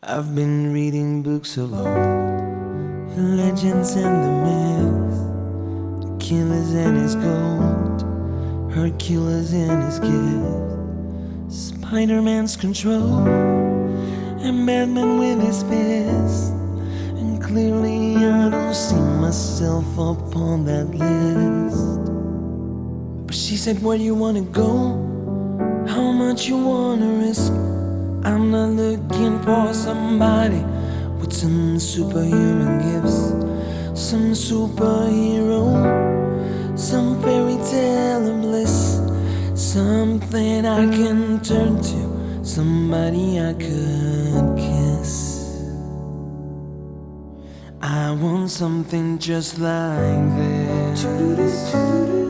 I've been reading books of old, the legends and the myths, Achilles and his gold, Hercules and his gift, Spider Man's control, and Batman with his fist. And clearly, I don't see myself upon that list. But she said, Where do you wanna go? How much you wanna risk? I'm not looking for somebody with some superhuman gifts, some superhero, some fairy tale of bliss, something I can turn to, somebody I could kiss. I want something just like this.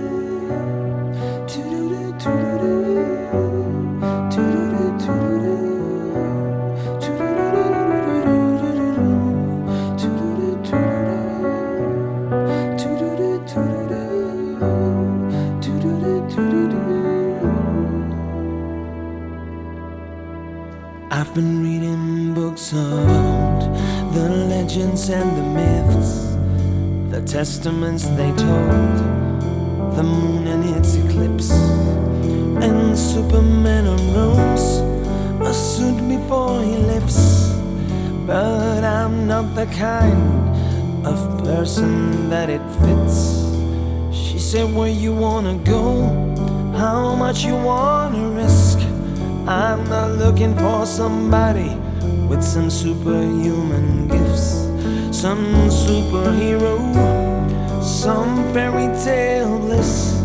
I've been reading books about the legends and the myths, the testaments they told, the moon and its eclipse, and Superman unrolls a suit before he lifts. But I'm not the kind of person that it fits. She said, Where you wanna go? How much you wanna risk? I'm not looking for somebody with some superhuman gifts, some superhero, some fairy tale bliss.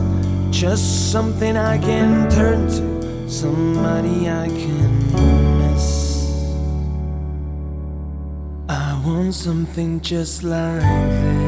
Just something I can turn to, somebody I can miss. I want something just like this.